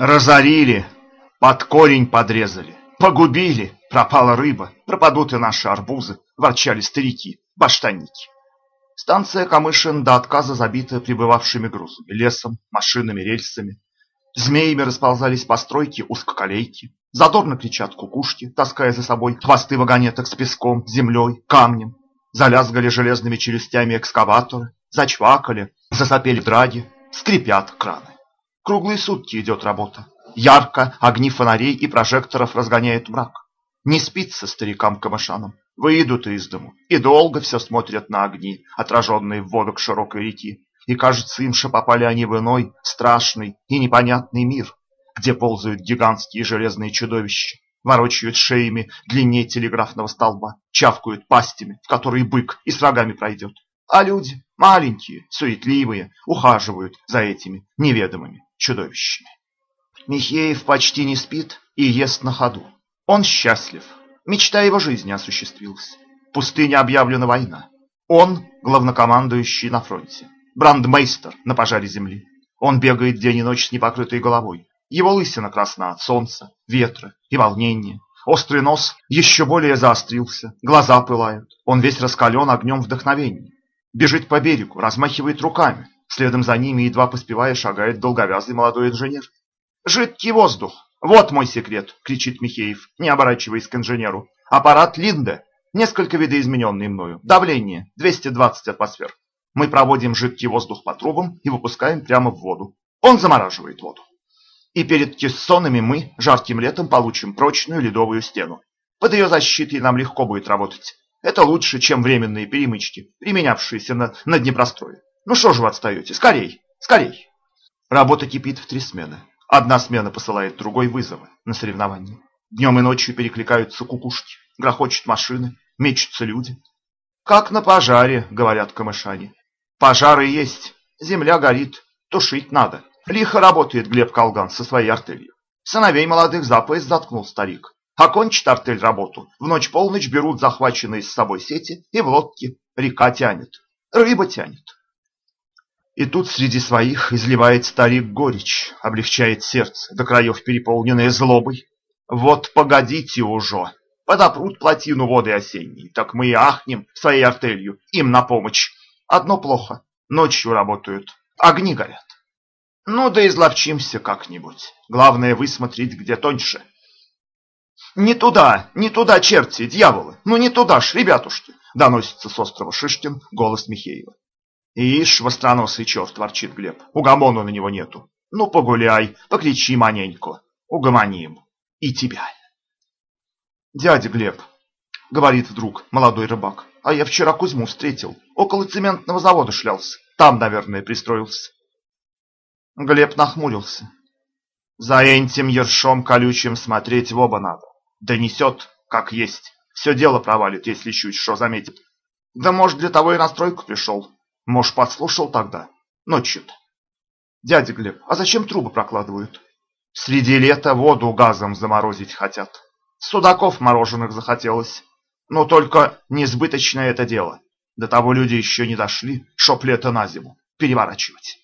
Разорили, под корень подрезали, погубили, пропала рыба, пропадут и наши арбузы, ворчали старики, баштанники. Станция Камышин до отказа забита прибывавшими грузами, лесом, машинами, рельсами. Змеями расползались постройки узкоколейки. Задорно кричат кукушки, таская за собой хвосты вагонеток с песком, землей, камнем. Залязгали железными челюстями экскаваторы, зачвакали, засопели драги, скрипят краны. Круглые сутки идет работа. Ярко огни фонарей и прожекторов разгоняют мрак. Не спится старикам-камышанам. Выйдут из дому и долго все смотрят на огни, отраженные в воду к широкой реки. И кажется им, что попали они в иной, страшный и непонятный мир, где ползают гигантские железные чудовища, ворочают шеями длиннее телеграфного столба, чавкают пастями, в которые бык и с рогами пройдет. А люди, маленькие, суетливые, ухаживают за этими неведомыми чудовищами. Михеев почти не спит и ест на ходу. Он счастлив. Мечта его жизни осуществилась. В пустыне объявлена война. Он главнокомандующий на фронте. Брандмейстер на пожаре земли. Он бегает день и ночь с непокрытой головой. Его лысина красна от солнца, ветра и волнения. Острый нос еще более заострился, глаза пылают. Он весь раскален огнем вдохновения. Бежит по берегу, размахивает руками. Следом за ними, едва поспевая, шагает долговязый молодой инженер. «Жидкий воздух! Вот мой секрет!» — кричит Михеев, не оборачиваясь к инженеру. «Аппарат Линде, несколько видоизмененный мною. Давление 220 атмосфер. Мы проводим жидкий воздух по трубам и выпускаем прямо в воду. Он замораживает воду. И перед кессонами мы жарким летом получим прочную ледовую стену. Под ее защитой нам легко будет работать. Это лучше, чем временные перемычки, применявшиеся на, на Днепрострое. Ну что же вы отстаете? Скорей, скорей. Работа кипит в три смены. Одна смена посылает другой вызовы на соревнования. Днем и ночью перекликаются кукушки, грохочут машины, мечутся люди. Как на пожаре, говорят камышане. Пожары есть, земля горит, тушить надо. Лихо работает Глеб Колган со своей артелью. Сыновей молодых за пояс заткнул старик. Окончит артель работу, в ночь-полночь берут захваченные с собой сети и в лодке. Река тянет, рыба тянет. И тут среди своих изливает старик горечь, облегчает сердце, до краев переполненное злобой. Вот погодите уже, подопрут плотину воды осенней, так мы и ахнем своей артелью, им на помощь. Одно плохо, ночью работают, огни горят. Ну да изловчимся как-нибудь, главное высмотреть, где тоньше. Не туда, не туда, черти, дьяволы, ну не туда ж, ребятушки, доносится с острова Шишкин голос Михеева. Ишь, востроносый черт, ворчит Глеб. Угомону на него нету. Ну, погуляй, покричи маненько. Угомоним. И тебя. Дядя Глеб, говорит вдруг молодой рыбак, а я вчера Кузьму встретил. Около цементного завода шлялся. Там, наверное, пристроился. Глеб нахмурился. За этим ершом колючим смотреть в оба надо. Донесет, как есть. Все дело провалит, если чуть что заметит. Да может, для того и на стройку пришел. Может, подслушал тогда? Ночью-то. Дядя Глеб, а зачем трубы прокладывают? Среди лета воду газом заморозить хотят. Судаков мороженых захотелось. Но только несбыточное это дело. До того люди еще не дошли, чтоб лето на зиму переворачивать.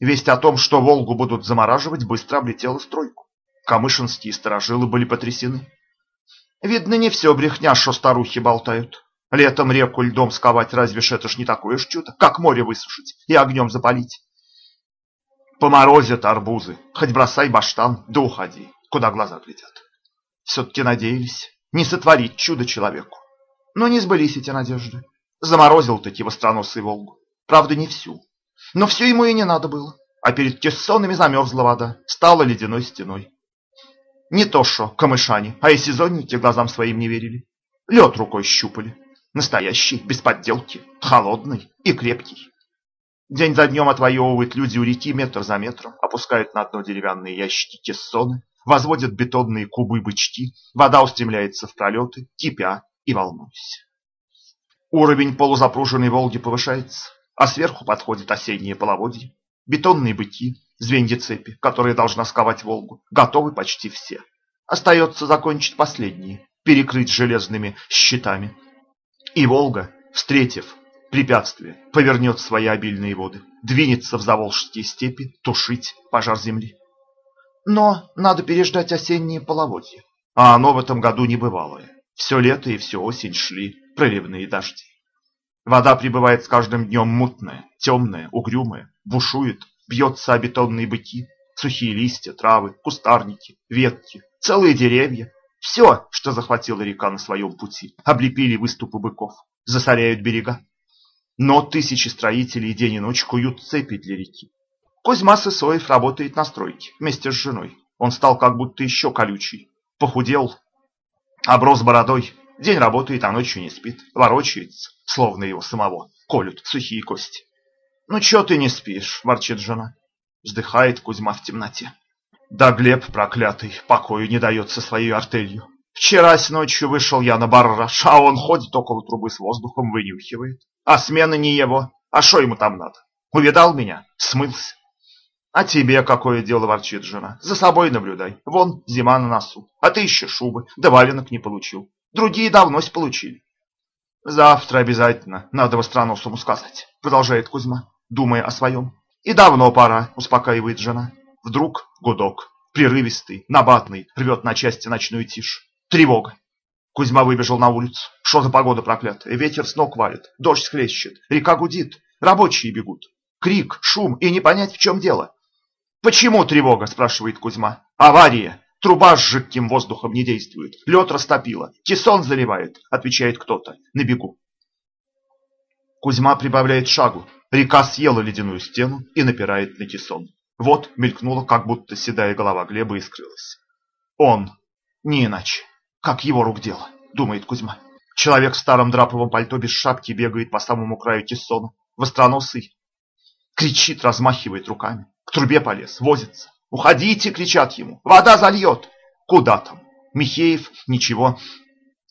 Весть о том, что Волгу будут замораживать, быстро облетела стройку. Камышинские сторожилы были потрясены. Видно, не все брехня, что старухи болтают. Летом реку льдом сковать разве ж это ж не такое ж чудо, как море высушить и огнем запалить. Поморозят арбузы, хоть бросай баштан, да уходи, куда глаза глядят. Все-таки надеялись не сотворить чудо человеку. Но не сбылись эти надежды. Заморозил таки востроносый Волгу. Правда, не всю. Но все ему и не надо было. А перед кессонами замерзла вода, стала ледяной стеной. Не то что камышане, а и сезонники глазам своим не верили. Лед рукой щупали, Настоящий, без подделки, холодный и крепкий. День за днем отвоевывают люди у реки метр за метром, опускают на дно деревянные ящики кессоны, возводят бетонные кубы-бычки, вода устремляется в пролеты, кипя и волнуясь. Уровень полузапруженной Волги повышается, а сверху подходит осеннее половодье. Бетонные быки, звенья цепи, которые должна сковать Волгу, готовы почти все. Остается закончить последние, перекрыть железными щитами, и Волга, встретив препятствие, повернет свои обильные воды, двинется в заволжские степи тушить пожар земли. Но надо переждать осенние половодья. А оно в этом году небывалое. Все лето и всю осень шли проливные дожди. Вода прибывает с каждым днем мутная, темная, угрюмая, бушует, бьется о бетонные быки, сухие листья, травы, кустарники, ветки, целые деревья. Все, что захватила река на своем пути, облепили выступы быков, засоряют берега. Но тысячи строителей день и ночь куют цепи для реки. Кузьма Сысоев работает на стройке вместе с женой. Он стал как будто еще колючий, похудел, оброс бородой, День работает, а ночью не спит, ворочается, словно его самого колют сухие кости. «Ну, чё ты не спишь?» – ворчит жена. Вздыхает Кузьма в темноте. Да Глеб, проклятый, покою не дает со своей артелью. Вчера с ночью вышел я на барраж, а он ходит около трубы с воздухом, вынюхивает. А смена не его. А что ему там надо? Увидал меня? Смылся. А тебе какое дело, ворчит жена. За собой наблюдай. Вон, зима на носу. А ты еще шубы, да валенок не получил. Другие давнося получили. Завтра обязательно надо востроносому сказать, продолжает Кузьма, думая о своем. И давно пора, успокаивает жена. Вдруг гудок, прерывистый, набатный, рвет на части ночную тишь. Тревога. Кузьма выбежал на улицу. Что за погода проклятая? Ветер с ног валит, дождь схлещет, река гудит, рабочие бегут. Крик, шум и не понять, в чем дело. «Почему тревога?» – спрашивает Кузьма. «Авария! Труба с жидким воздухом не действует. Лед растопило. Кессон заливает, отвечает кто-то на бегу. Кузьма прибавляет шагу. Река съела ледяную стену и напирает на кессон. Вот мелькнула, как будто седая голова Глеба и скрылась. Он, не иначе, как его рук дело, думает Кузьма. Человек в старом драповом пальто без шапки бегает по самому краю кессона. Востроносый кричит, размахивает руками. К трубе полез, возится. «Уходите!» — кричат ему. «Вода зальет!» Куда там? Михеев ничего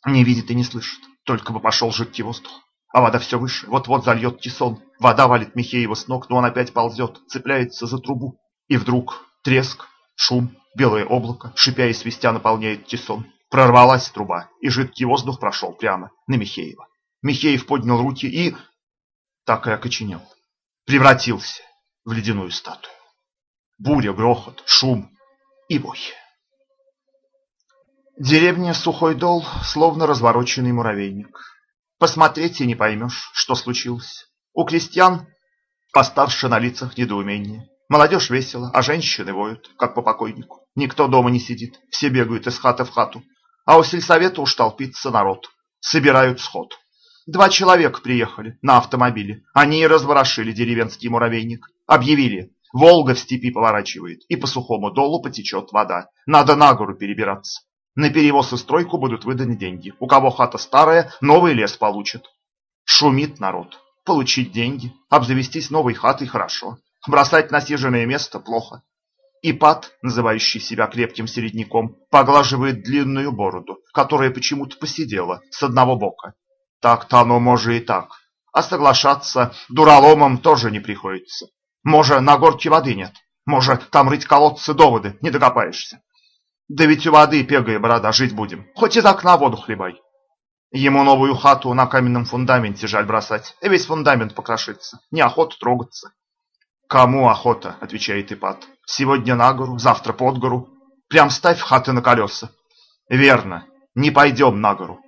не видит и не слышит. Только бы пошел жидкий воздух. А вода все выше. Вот-вот зальет тисон. Вода валит Михеева с ног, но он опять ползет, цепляется за трубу. И вдруг треск, шум, белое облако, шипя и свистя наполняет тисон. Прорвалась труба, и жидкий воздух прошел прямо на Михеева. Михеев поднял руки и так и окоченел. Превратился в ледяную статую буря, грохот, шум и бой. Деревня Сухой Дол, словно развороченный муравейник. Посмотреть и не поймешь, что случилось. У крестьян постарше на лицах недоумение. Молодежь весело, а женщины воют, как по покойнику. Никто дома не сидит, все бегают из хаты в хату. А у сельсовета уж толпится народ. Собирают сход. Два человека приехали на автомобиле. Они и разворошили деревенский муравейник. Объявили, Волга в степи поворачивает, и по сухому долу потечет вода. Надо на гору перебираться. На перевоз и стройку будут выданы деньги. У кого хата старая, новый лес получит. Шумит народ. Получить деньги, обзавестись новой хатой хорошо. Бросать насиженное место плохо. Ипат, называющий себя крепким середняком, поглаживает длинную бороду, которая почему-то посидела с одного бока. Так-то оно может и так. А соглашаться дураломом тоже не приходится. Може, на горке воды нет. Може, там рыть колодцы доводы, не докопаешься. Да ведь у воды, пегая борода, жить будем. Хоть из окна воду хлебай. Ему новую хату на каменном фундаменте жаль бросать. И весь фундамент покрошится. Неохота трогаться. Кому охота, отвечает Ипат. Сегодня на гору, завтра под гору. Прям ставь хаты на колеса. Верно, не пойдем на гору.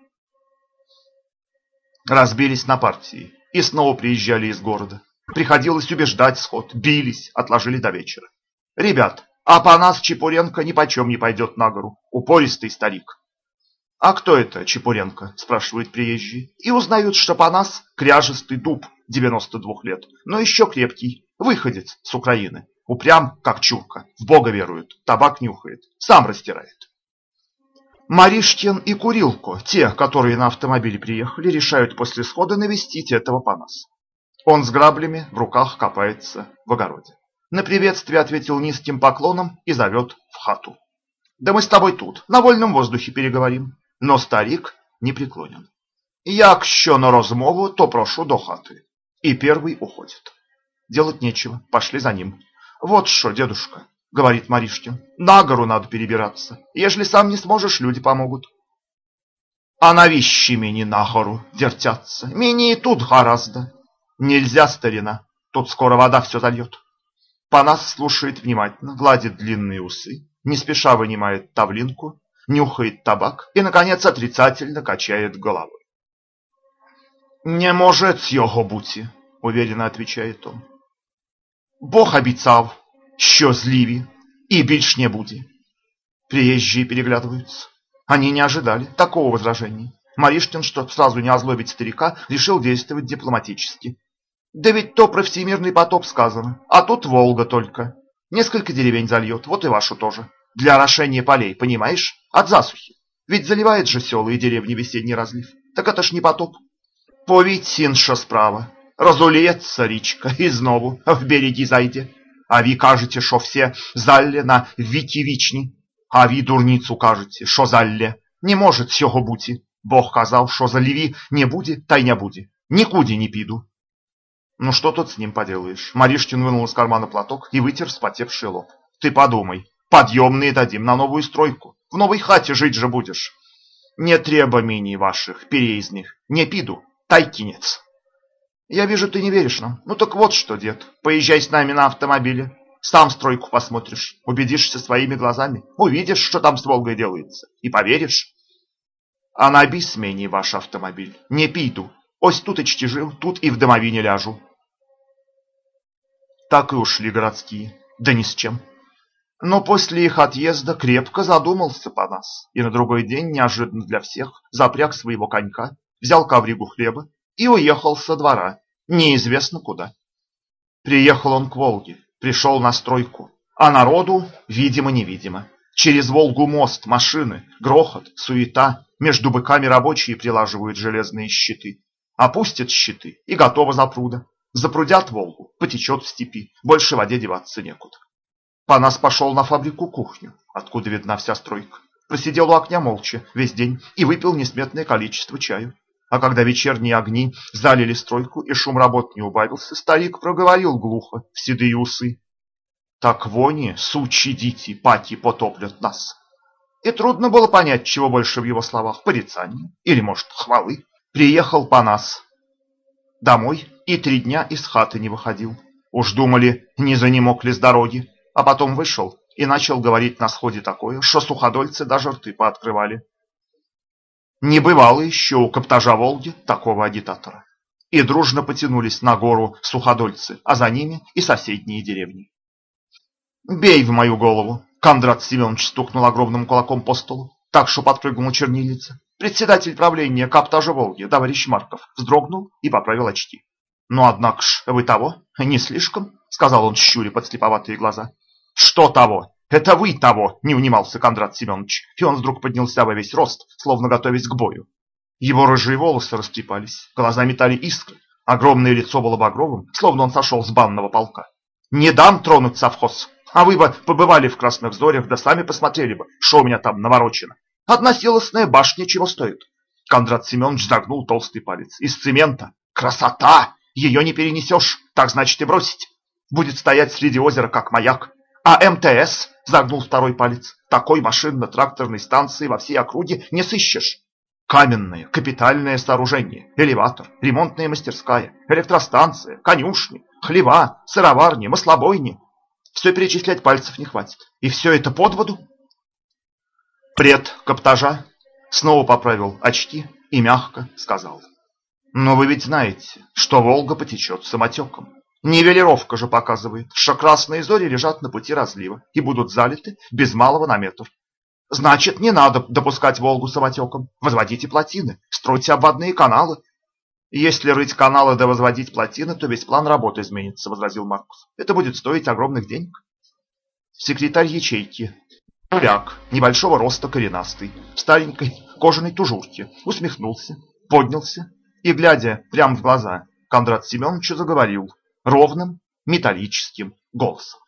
Разбились на партии и снова приезжали из города. Приходилось убеждать сход, бились, отложили до вечера. Ребят, а по нас Чепуренко ни почем не пойдет на гору, упористый старик. А кто это Чепуренко, спрашивают приезжие, и узнают, что по нас кряжестый дуб 92 лет, но еще крепкий, выходец с Украины, упрям, как чурка, в Бога верует, табак нюхает, сам растирает. Маришкин и Курилко, те, которые на автомобиле приехали, решают после схода навестить этого по нас. Он с граблями в руках копается в огороде. На приветствие ответил низким поклоном и зовет в хату. «Да мы с тобой тут, на вольном воздухе переговорим». Но старик не преклонен. «Як що на розмову, то прошу до хаты». И первый уходит. Делать нечего, пошли за ним. «Вот что, дедушка», — говорит Маришкин, — «на гору надо перебираться. Ежели сам не сможешь, люди помогут». «А навіщо мені на гору вертяться? Мені и тут гораздо». Нельзя, старина, тут скоро вода все зальет. Панас слушает внимательно, гладит длинные усы, не спеша вынимает тавлинку, нюхает табак и, наконец, отрицательно качает головой. «Не может його бути», – уверенно отвечает он. «Бог обіцяв, що зливі, и більш не буде». Приезжие переглядываются. Они не ожидали такого возражения. Маришкин, чтобы сразу не озлобить старика, решил действовать дипломатически. Да ведь то про всемирный потоп сказано, а тут Волга только. Несколько деревень зальет, вот и вашу тоже. Для орошения полей, понимаешь? От засухи. Ведь заливает же села и деревни весенний разлив. Так это ж не потоп. Повіть сінша справа. Розуліється річка і знову в береги зайде. А ви кажете, що все залле на віки вічні. А ви дурницу кажете, що залле. Не может сього бути. Бог казав, що заливи не буде, та й не буде. Никуди не піду. Ну что тут с ним поделаешь? Маришкин вынул из кармана платок и вытер вспотевший лоб. Ты подумай, подъемные дадим на новую стройку. В новой хате жить же будешь. Не треба мини ваших, переездных, не пиду, тайкинец. Я вижу, ты не веришь нам. Ну так вот что, дед, поезжай с нами на автомобиле. Сам стройку посмотришь, убедишься своими глазами, увидишь, что там с Волгой делается, и поверишь. А на бисмени ваш автомобиль, не пиду. Ось тут и чтежил, тут и в домовине ляжу. Так и ушли городские, да ни с чем. Но после их отъезда крепко задумался по нас, и на другой день, неожиданно для всех, запряг своего конька, взял ковригу хлеба и уехал со двора, неизвестно куда. Приехал он к Волге, пришел на стройку, а народу, видимо-невидимо. Через Волгу мост, машины, грохот, суета, между быками рабочие прилаживают железные щиты. Опустят щиты, и готово запруда. Запрудят Волгу, потечет в степи, больше воде деваться некуда. Панас пошел на фабрику кухню, откуда видна вся стройка. Просидел у окня молча весь день и выпил несметное количество чаю. А когда вечерние огни залили стройку и шум работ не убавился, старик проговорил глухо в седые усы. Так вони, сучьи дити, паки потоплят нас. И трудно было понять, чего больше в его словах, порицания или, может, хвалы. Приехал Панас домой и три дня из хаты не выходил. Уж думали, не занемог ли с дороги, а потом вышел и начал говорить на сходе такое, что суходольцы даже рты пооткрывали. Не бывало еще у Коптажа Волги такого агитатора. И дружно потянулись на гору суходольцы, а за ними и соседние деревни. «Бей в мою голову!» Кондрат Семенович стукнул огромным кулаком по столу, так что подпрыгнула чернильница. Председатель правления Каптажа Волги, товарищ Марков, вздрогнул и поправил очки. «Ну, однако ж, вы того, не слишком?» — сказал он, щуря подслеповатые глаза. «Что того? Это вы того!» — не унимался Кондрат Семенович, и он вдруг поднялся во весь рост, словно готовясь к бою. Его рыжие волосы растрепались, глаза метали искры, огромное лицо было багровым, словно он сошел с банного полка. «Не дам тронуть совхоз! А вы бы побывали в Красных Зорях, да сами посмотрели бы, что у меня там наворочено!» Одна силосная башня чего стоит? Кондрат Семенович загнул толстый палец. Из цемента. Красота! Ее не перенесешь, так значит и бросить. Будет стоять среди озера, как маяк. А МТС, загнул второй палец, такой машинно-тракторной станции во всей округе не сыщешь. Каменное, капитальное сооружение, элеватор, ремонтная мастерская, электростанция, конюшни, хлева, сыроварни, маслобойни. Все перечислять пальцев не хватит. И все это под воду? Пред Каптажа снова поправил очки и мягко сказал. Но вы ведь знаете, что Волга потечет самотеком. Нивелировка же показывает, что красные зори лежат на пути разлива и будут залиты без малого на метр. Значит, не надо допускать Волгу самотеком. Возводите плотины, стройте обводные каналы. Если рыть каналы да возводить плотины, то весь план работы изменится, возразил Маркус. Это будет стоить огромных денег. Секретарь ячейки Поляк, небольшого роста коренастый, в старенькой кожаной тужурке, усмехнулся, поднялся и, глядя прямо в глаза, Кондрат Семеновичу заговорил ровным металлическим голосом.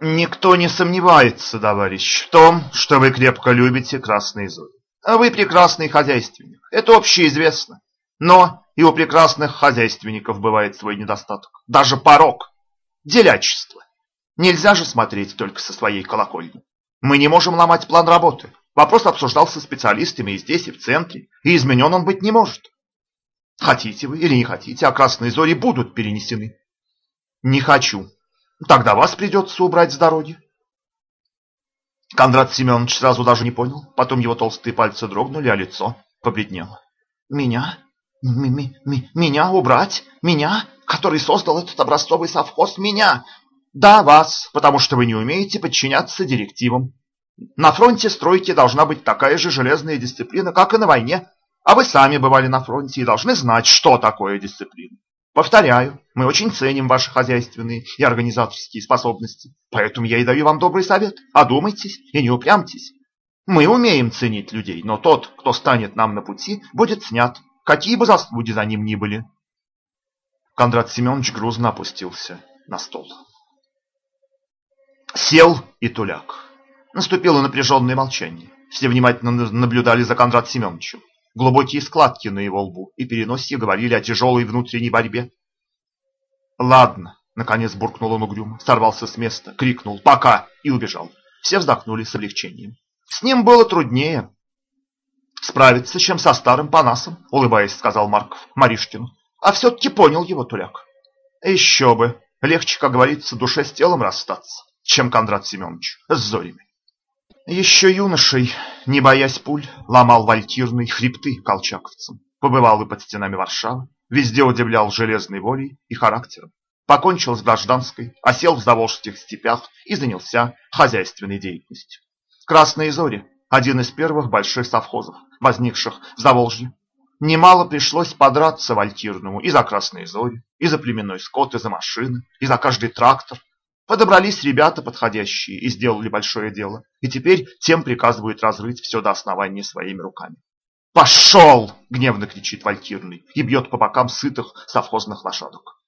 Никто не сомневается, товарищ, в том, что вы крепко любите красные зори. А вы прекрасный хозяйственник, это общеизвестно. Но и у прекрасных хозяйственников бывает свой недостаток, даже порог, делячество. Нельзя же смотреть только со своей колокольни. Мы не можем ломать план работы. Вопрос обсуждался специалистами и здесь, и в центре, и изменен он быть не может. Хотите вы или не хотите, а красные зори будут перенесены. Не хочу. Тогда вас придется убрать с дороги. Кондрат Семенович сразу даже не понял. Потом его толстые пальцы дрогнули, а лицо побледнело. «Меня? М -м -м меня убрать? Меня, который создал этот образцовый совхоз? Меня? Да, вас, потому что вы не умеете подчиняться директивам. На фронте стройки должна быть такая же железная дисциплина, как и на войне. А вы сами бывали на фронте и должны знать, что такое дисциплина. Повторяю, мы очень ценим ваши хозяйственные и организаторские способности, поэтому я и даю вам добрый совет. Одумайтесь и не упрямьтесь. Мы умеем ценить людей, но тот, кто станет нам на пути, будет снят, какие бы заслуги за ним ни были. Кондрат Семенович грузно опустился на стол. Сел и туляк. Наступило напряженное молчание. Все внимательно наблюдали за Кондрат Семеновичем. Глубокие складки на его лбу и переносе говорили о тяжелой внутренней борьбе. «Ладно», — наконец буркнул он угрюмо, сорвался с места, крикнул «Пока!» и убежал. Все вздохнули с облегчением. С ним было труднее справиться, чем со старым Панасом, улыбаясь, сказал Марков Маришкину. А все-таки понял его Туляк. Еще бы, легче, как говорится, душе с телом расстаться, чем Кондрат Семенович с Зорями. Еще юношей, не боясь пуль, ломал вальтирные хребты колчаковцам. Побывал и под стенами Варшавы, везде удивлял железной волей и характером. Покончил с гражданской, осел в заволжских степях и занялся хозяйственной деятельностью. Красные зори – один из первых больших совхозов, возникших в Заволжье. Немало пришлось подраться Вальтирному и за красные зори, и за племенной скот, и за машины, и за каждый трактор, Подобрались ребята подходящие и сделали большое дело. И теперь тем приказывают разрыть все до основания своими руками. «Пошел!» — гневно кричит Валькирный и бьет по бокам сытых совхозных лошадок.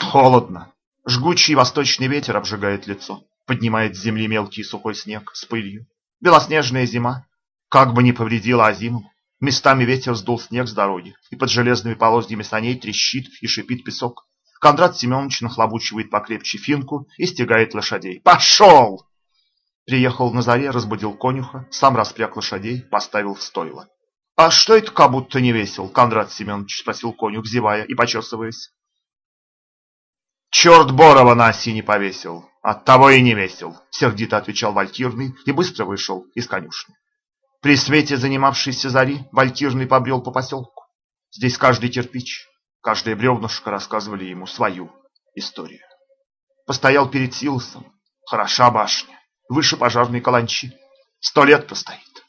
Холодно. Жгучий восточный ветер обжигает лицо, поднимает с земли мелкий сухой снег с пылью. Белоснежная зима, как бы не повредила Азимову. Местами ветер сдул снег с дороги, и под железными полозьями саней трещит и шипит песок. Кондрат Семенович нахлобучивает покрепче финку и стегает лошадей. «Пошел!» Приехал на заре, разбудил конюха, сам распряг лошадей, поставил в стойло. «А что это как будто не весел?» Кондрат Семенович спросил конюх, зевая и почесываясь. «Черт Борова на оси не повесил, оттого и не весел», сердито отвечал Валькирный и быстро вышел из конюшни. При свете занимавшейся зари Валькирный побрел по поселку. Здесь каждый кирпич, Каждое бревнышко рассказывали ему свою историю. Постоял перед Силосом. Хороша башня. Выше пожарной каланчи. Сто лет постоит.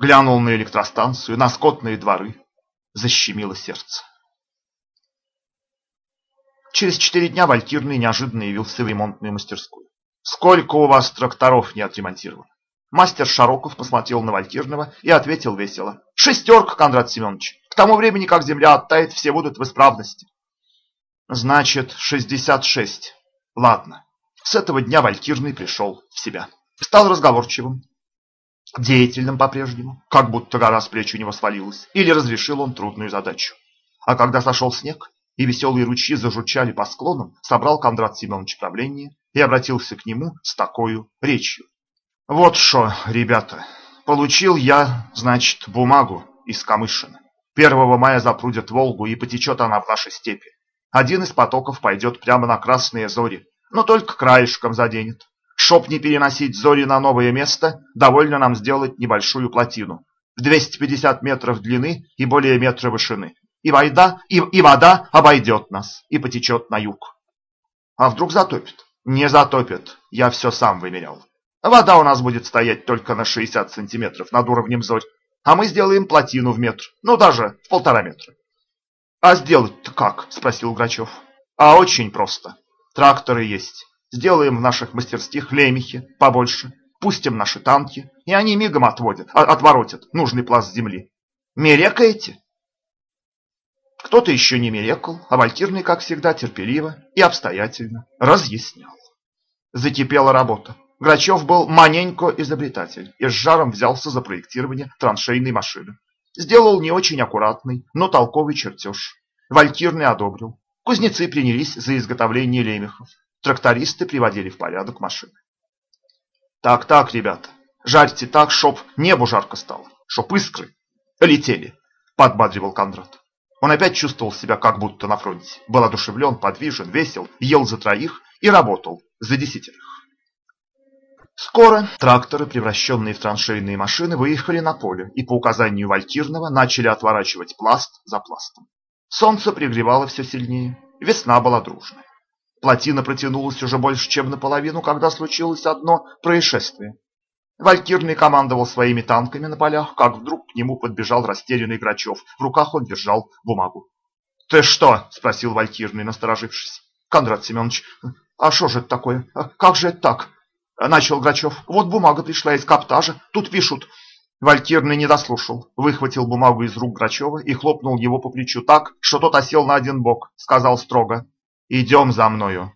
Глянул на электростанцию, на скотные дворы. Защемило сердце. Через четыре дня Валькирный неожиданно явился в ремонтную мастерскую. «Сколько у вас тракторов не отремонтировано?» Мастер Шароков посмотрел на Валькирного и ответил весело. «Шестерка, Кондрат Семенович. К тому времени, как земля оттает, все будут в исправности. Значит, 66. Ладно. С этого дня Валькирный пришел в себя. Стал разговорчивым, деятельным по-прежнему, как будто гора с плеч у него свалилась, или разрешил он трудную задачу. А когда сошел снег, и веселые ручьи зажурчали по склонам, собрал Кондрат Семенович правление и обратился к нему с такой речью. «Вот что, ребята, получил я, значит, бумагу из Камышина. 1 мая запрудят Волгу, и потечет она в наши степи. Один из потоков пойдет прямо на красные зори, но только краешком заденет. Чтоб не переносить зори на новое место, довольно нам сделать небольшую плотину. В 250 метров длины и более метра вышины. И вода, и, и вода обойдет нас и потечет на юг. А вдруг затопит? Не затопит, я все сам вымерял. Вода у нас будет стоять только на 60 сантиметров над уровнем зорь, а мы сделаем плотину в метр, ну даже в полтора метра. А сделать-то как? Спросил Грачев. А очень просто. Тракторы есть. Сделаем в наших мастерских лемехи побольше. Пустим наши танки, и они мигом отводят, а, отворотят нужный пласт земли. Мерекаете? Кто-то еще не мерекал, а Валькирный, как всегда, терпеливо и обстоятельно разъяснял. Закипела работа. Грачев был маненько изобретатель и с жаром взялся за проектирование траншейной машины. Сделал не очень аккуратный, но толковый чертеж. Валькирный одобрил. Кузнецы принялись за изготовление лемехов. Трактористы приводили в порядок машины. Так-так, ребята, жарьте так, чтоб небу жарко стало, чтоб искры летели, подбадривал Кондрат. Он опять чувствовал себя как будто на фронте. Был одушевлен, подвижен, весел, ел за троих и работал за десятерых. Скоро тракторы, превращенные в траншейные машины, выехали на поле и по указанию Валькирного начали отворачивать пласт за пластом. Солнце пригревало все сильнее, весна была дружная. Плотина протянулась уже больше, чем наполовину, когда случилось одно происшествие. Валькирный командовал своими танками на полях, как вдруг к нему подбежал растерянный Грачев. В руках он держал бумагу. — Ты что? — спросил Валькирный, насторожившись. — Кондрат Семенович, а что же это такое? А как же это так? Начал Грачев. Вот бумага пришла из каптажа. Тут пишут. Валькирный не дослушал. Выхватил бумагу из рук Грачева и хлопнул его по плечу так, что тот осел на один бок. Сказал строго. Идем за мною.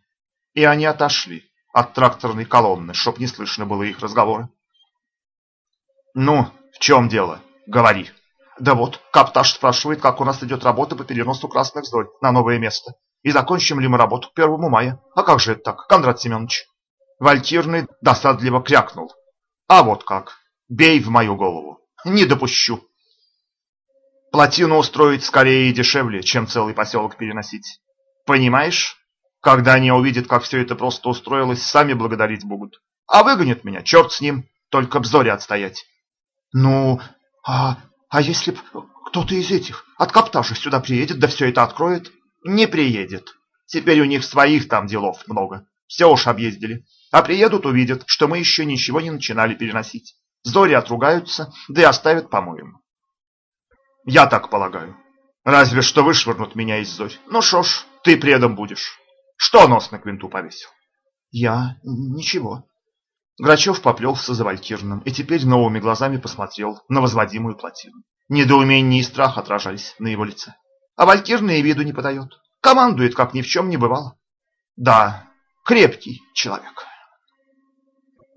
И они отошли от тракторной колонны, чтоб не слышно было их разговора. Ну, в чем дело? Говори. Да вот, Каптаж спрашивает, как у нас идет работа по переносу красных зорь на новое место. И закончим ли мы работу к первому мая. А как же это так, Кондрат Семенович? Валькирный досадливо крякнул. А вот как. Бей в мою голову. Не допущу. Плотину устроить скорее и дешевле, чем целый поселок переносить. Понимаешь? Когда они увидят, как все это просто устроилось, сами благодарить будут. А выгонят меня, черт с ним, только бзоре отстоять. Ну, а, а если б кто-то из этих от Каптажа сюда приедет, да все это откроет? Не приедет. Теперь у них своих там делов много. Все уж объездили. А приедут, увидят, что мы еще ничего не начинали переносить. Зори отругаются, да и оставят, по-моему. Я так полагаю. Разве что вышвырнут меня из зорь. Ну шо ж, ты предом будешь. Что нос на квинту повесил? Я... ничего. Грачев поплелся за Валькирным и теперь новыми глазами посмотрел на возводимую плотину. Недоумение и страх отражались на его лице. А Валькирный виду не подает. Командует, как ни в чем не бывало. Да, крепкий человек.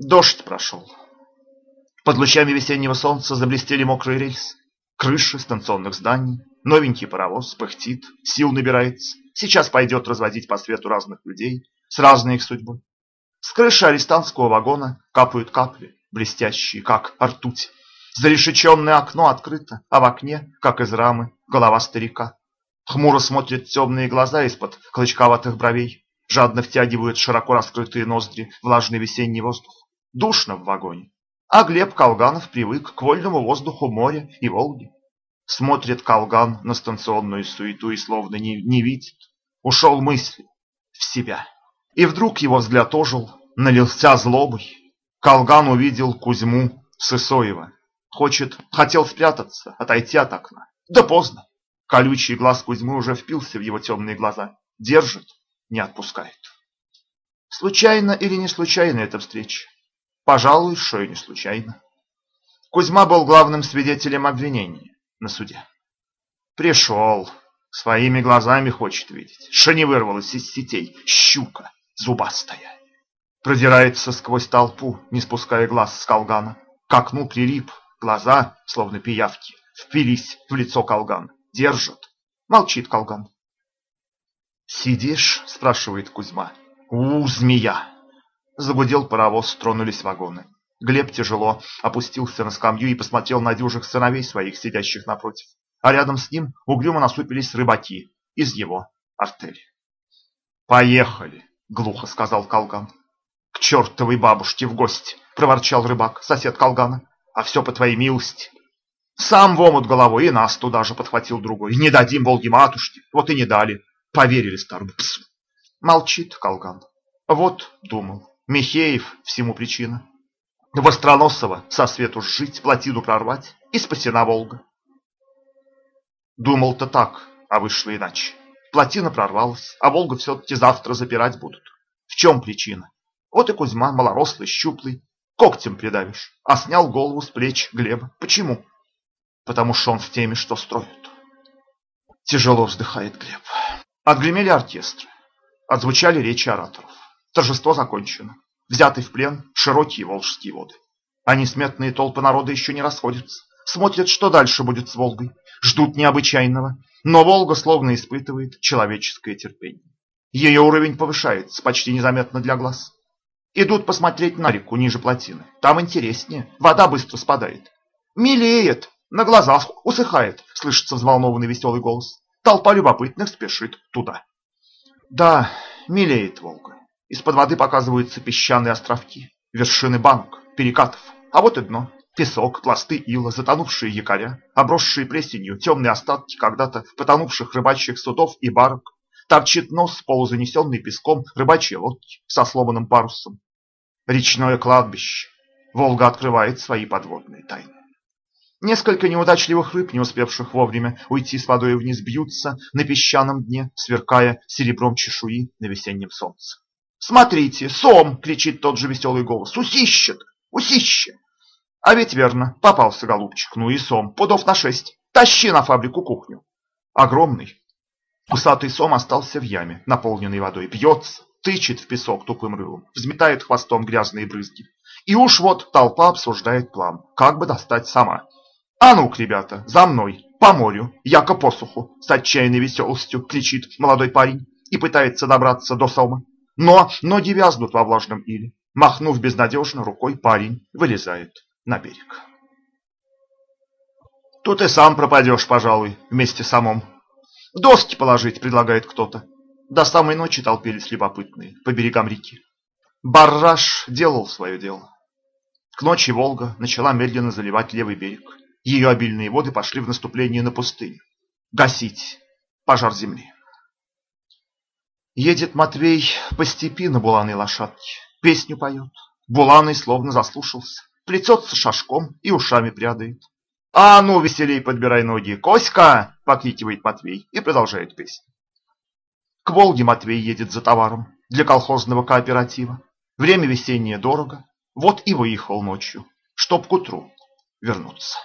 Дождь прошел. Под лучами весеннего солнца заблестели мокрые рельсы. Крыши станционных зданий. Новенький паровоз пыхтит, сил набирается. Сейчас пойдет разводить по свету разных людей с разной их судьбой. С крыши арестантского вагона капают капли, блестящие, как ртуть. Зарешеченное окно открыто, а в окне, как из рамы, голова старика. Хмуро смотрят темные глаза из-под клочковатых бровей. Жадно втягивают широко раскрытые ноздри влажный весенний воздух. Душно в вагоне. А Глеб Колганов привык к вольному воздуху моря и Волги. Смотрит Колган на станционную суету и словно не, не видит. Ушел мыслью в себя. И вдруг его взгляд ожил, налился злобой. Колган увидел Кузьму Сысоева. Хочет, хотел спрятаться, отойти от окна. Да поздно. Колючий глаз Кузьмы уже впился в его темные глаза. Держит, не отпускает. Случайно или не случайно эта встреча? Пожалуй, что и не случайно. Кузьма был главным свидетелем обвинения на суде. Пришел, своими глазами хочет видеть, что не вырвалась из сетей щука зубастая. Продирается сквозь толпу, не спуская глаз с колгана. К окну прилип, глаза, словно пиявки, впились в лицо колган. Держит. Молчит колган. «Сидишь?» – спрашивает Кузьма. «У, змея!» Загудел паровоз, тронулись вагоны. Глеб тяжело опустился на скамью и посмотрел на дюжих сыновей своих, сидящих напротив. А рядом с ним угрюмо насупились рыбаки из его артели. «Поехали!» — глухо сказал Колган. «К чертовой бабушке в гости!» — проворчал рыбак, сосед Колгана. «А все по твоей милости!» «Сам в омут головой, и нас туда же!» — подхватил другой. «Не дадим Волге-матушке!» Вот и не дали. Поверили старому псу. Молчит Колган. Вот, думал, Михеев всему причина. Востроносова со свету жить, плотину прорвать, и спасена Волга. Думал-то так, а вышло иначе. Плотина прорвалась, а Волгу все-таки завтра запирать будут. В чем причина? Вот и Кузьма, малорослый, щуплый, когтем придавишь, а снял голову с плеч Глеба. Почему? Потому что он в теме, что строят. Тяжело вздыхает Глеб. Отгремели оркестры. Отзвучали речи ораторов. Торжество закончено. Взятый в плен широкие волжские воды. А несметные толпы народа еще не расходятся. Смотрят, что дальше будет с Волгой. Ждут необычайного. Но Волга словно испытывает человеческое терпение. Ее уровень повышается, почти незаметно для глаз. Идут посмотреть на реку ниже плотины. Там интереснее. Вода быстро спадает. Милеет. На глазах усыхает, слышится взволнованный веселый голос. Толпа любопытных спешит туда. Да, милеет Волга. Из-под воды показываются песчаные островки. вершины банок, перекатов, а вот и дно. Песок, пласты ила, затонувшие якоря, обросшие плесенью, темные остатки когда-то потонувших рыбачьих судов и барок. Торчит нос, полузанесенный песком, рыбачьей лодки со сломанным парусом. Речное кладбище. Волга открывает свои подводные тайны. Несколько неудачливых рыб, не успевших вовремя уйти с водой вниз, бьются на песчаном дне, сверкая серебром чешуи на весеннем солнце. «Смотрите, сом!» — кричит тот же веселый голос. «Усище-то! Усище!» А ведь верно, попался голубчик, ну и сом, пудов на шесть. Тащи на фабрику кухню. Огромный, усатый сом остался в яме, наполненной водой, бьется, тычет в песок тупым рылом, взметает хвостом грязные брызги. И уж вот толпа обсуждает план, как бы достать сама. А ну-ка, ребята, за мной, по морю, яко посуху, с отчаянной веселостью кричит молодой парень и пытается добраться до сома. Но ноги вязнут во влажном иле. Махнув безнадежно рукой, парень вылезает на берег. Тут и сам пропадешь, пожалуй, вместе с омом. Доски положить, предлагает кто-то. До самой ночи толпились любопытные по берегам реки. Барраж делал свое дело. К ночи Волга начала медленно заливать левый берег. Ее обильные воды пошли в наступление на пустыню. Гасить пожар земли. Едет Матвей по степи на буланой лошадке. Песню поет. Буланый словно заслушался плетется шашком и ушами прядает. «А ну, веселей подбирай ноги! Коська!» – покрикивает Матвей и продолжает песню. К Волге Матвей едет за товаром для колхозного кооператива. Время весеннее дорого, вот и выехал ночью, чтоб к утру вернуться.